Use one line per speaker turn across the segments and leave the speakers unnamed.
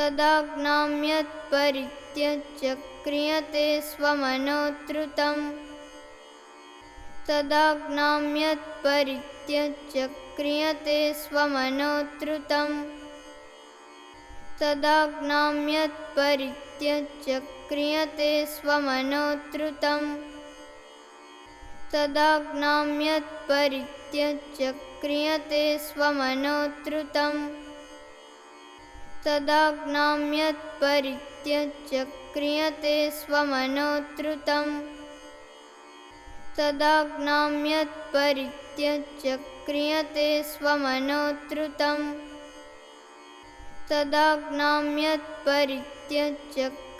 तदाज्ञां यत्परित्यज्य क्रियते स्वमनोत्रुतम् तदाज्ञां यत्परित्यज्य क्रियते स्वमनोत्रुतम् तदाज्ञां यत्परित्यज्य क्रियते स्वमनोत्रुतम् तदाज्ञां यत्परित्यज्य ीयते स्वमनोत्तृ तदाज्ञां क्रियते स्वमनोत्रुतं तदाज्ञां क्रियते स्वमनोत्रुतं तदाज्ञां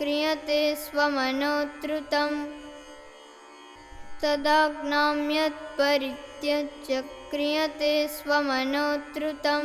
क्रियते स्वमनोत्रुतं तदाज्ञां क्रियते स्वमनोत्रुतं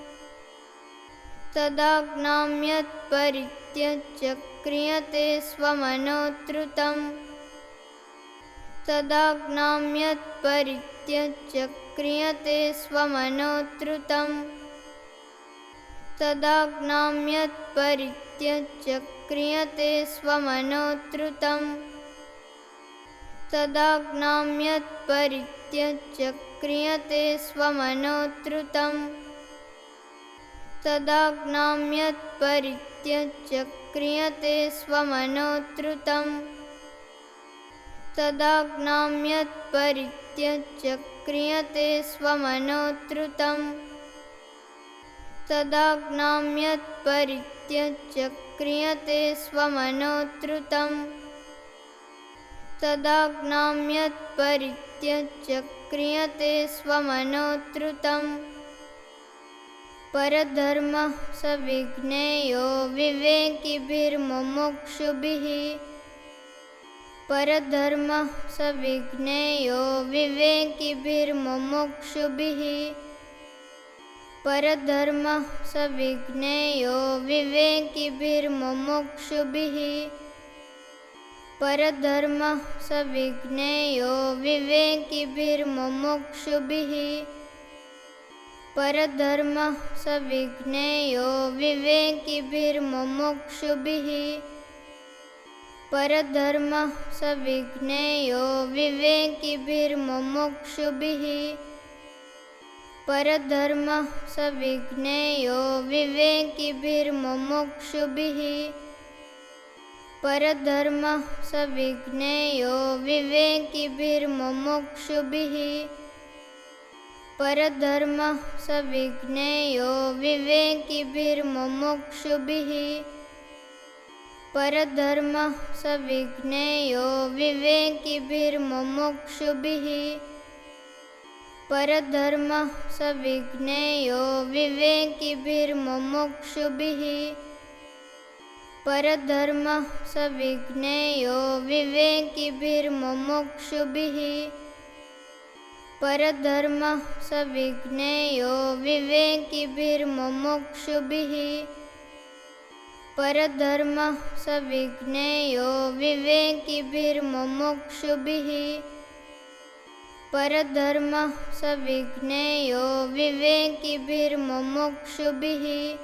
तदाज्ञां क्रियते स्वमनोत्रुतं तदाज्ञां क्रियते स्वमनोत्रुतं तदाज्ञां क्रियते स्वमनोत्रुतं तदाज्ञां क्रियते स्वमनोत्रुतं तदाज्ञां क्रियते स्वमनोत्रुतं तदाज्ञां क्रियते स्वमनोत्रुतं तदाज्ञां क्रियते स्वमनोत्रुतं तदाज्ञां क्रियते स्वमनोत्रुतं परधर्मः स विघ्नेयो विवेकिभिर्मुमुक्षुभिः। परधर्मः स विघ्नेयो विवेकिभिर्मुमुक्षुभिः। परधर्मः स विघ्नेयो विवेकिभिर्मुमुक्षुभिः। परधर्मः स विघ्नेयो विवेकिभिर्मुमुक्षुभिः परधर्मः स विघ्नेयो विवेकिभिर्मुमुक्षुभिः। परधर्मः स विघ्नेयो विवेकिभिर्मुमुक्षुभिः। परधर्मः स विघ्नेयो विवेकिभिर्मुमुक्षुभिः। परधर्मः स विघ्नेयो विवेकिभिर्मुमुक्षुभिः परधर्मः स विघ्नेयो विवेकिभिर्मुमुक्षुभिः परधर्मः स विघ्नेयो विवेकिभिर्मुमुक्षुभिः परधर्मः स विघ्नेयो विवेकिभिर्मुमुक्षुभिः परधर्मः स विघ्नेयो विवेकिभिर्मुमुक्षुभिः परधर्मः स विघ्नेयो विवेकिभिर्मुमुक्षुभिः। परधर्मः स विघ्नेयो विवेकिभिर्मुमुक्षुभिः। परधर्मः स विघ्नेयो विवेकिभिर्मुमुक्षुभिः।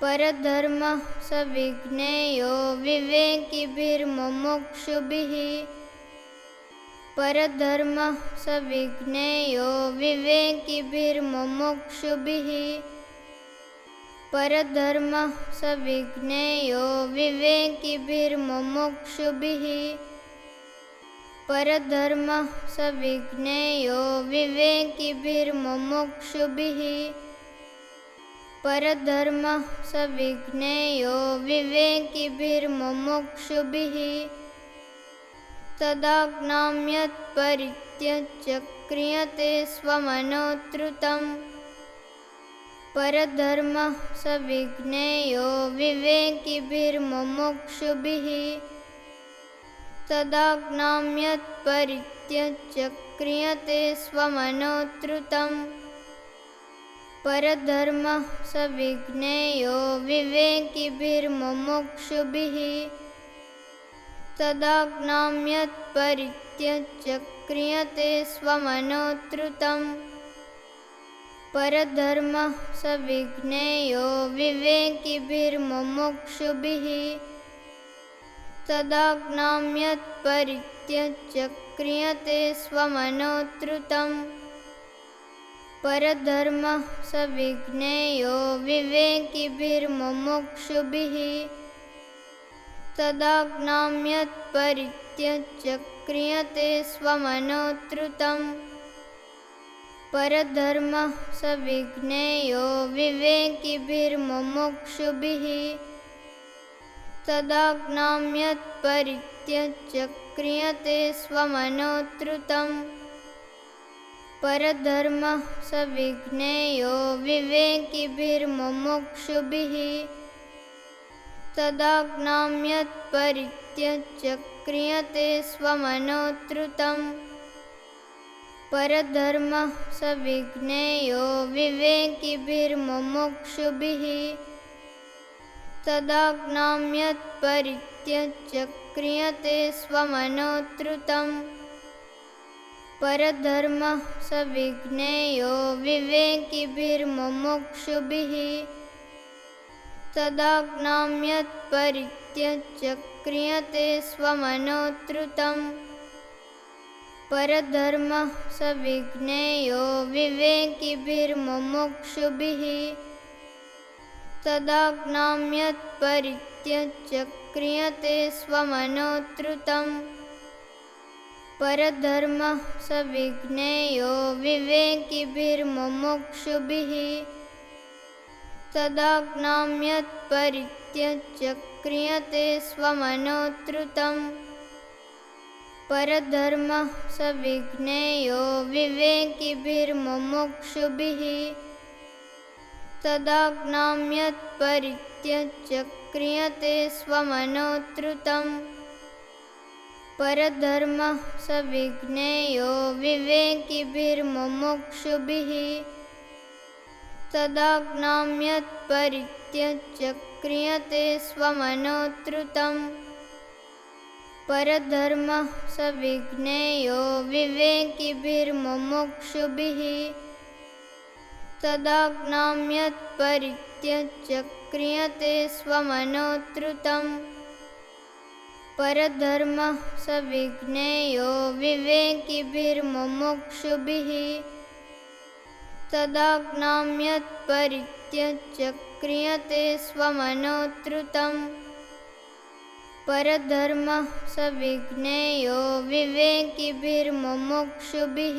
परधर्मः स विघ्नेयो विवेकिभिर्मुमुक्षुभिः परधर्मः स विघ्नेयो विवेकिभिर्मुमुक्षुभिः। परधर्मः स विघ्नेयो विवेकिभिर्मुमुक्षुभिः। परधर्मः स विघ्नेयो विवेकिभिर्मुमुक्षुभिः। परधर्मः स विघ्नेयो विवेकिभिर्मुमुक्षुभिः तदाज्ञां यत्परित्यज्य क्रियते स्वमनोत्रुतम् परधर्मः स विज्ञेयो विवेकिभिर्मुमुक्षुभिः। सदा यत्परित्यज्य क्रियते स्वमनोत्रुतम् परधर्मः स विज्ञेयो विवेकिभिर्मुमुक्षुभिः। तदाज्ञां क्रियते स्वमनोत्रुतम् परधर्मः सविघ्नेयो विवेकिभिर्मुमुक्षुभिः। क्रियते स्वमनोत्रुतं परधर्मः सविघ्नेयो विवेकिभिर्मुमुक्षुभिः क्रियते स्वमनोत्रुतम् परधर्मः सविघ्नेयो विवेकिभिर्मुमुक्षुभिः। क्रियते स्वमनोत्रुतं परधर्मः सविघ्नेयो विवेकिभिर्मुमुक्षुभिः क्रियते स्वमनोत्रुतम् परधर्मः सविघ्नेयो विवेकिभिर्मुमुक्षुभिः। क्रियते स्वमनोत्रुतं परधर्मः सविघ्नेयो विवेकिभिर्मुमुक्षुभिः क्रियते स्वमनोत्रुतम् परधर्मः सविघ्नेयो विवेकिभिर्मुमुक्षुभिः। क्रियते स्वमनोत्रुतं परधर्मः सविघ्नेयो विवेकिभिर्मुमुक्षुभिः क्रियते स्वमनोत्रुतम् परधर्मः सविघ्नेयो विवेकिभिर्मुमुक्षुभिः। क्रियते स्वमनोत्रुतं परधर्मः सविघ्नेयो विवेकिभिर्मुमुक्षुभिः क्रियते स्वमनोत्रुतम् परधर्मः सविघ्नेयो विवेकिभिर्मुमुक्षुभिः। क्रियते स्वमनोत्रुतं परधर्मः सविघ्नेयो विवेकिभिर्मुमुक्षुभिः क्रियते स्वमनोत्रुतम् परधर्मः सविघ्नेयो विवेकिभिर्मुमुक्षुभिः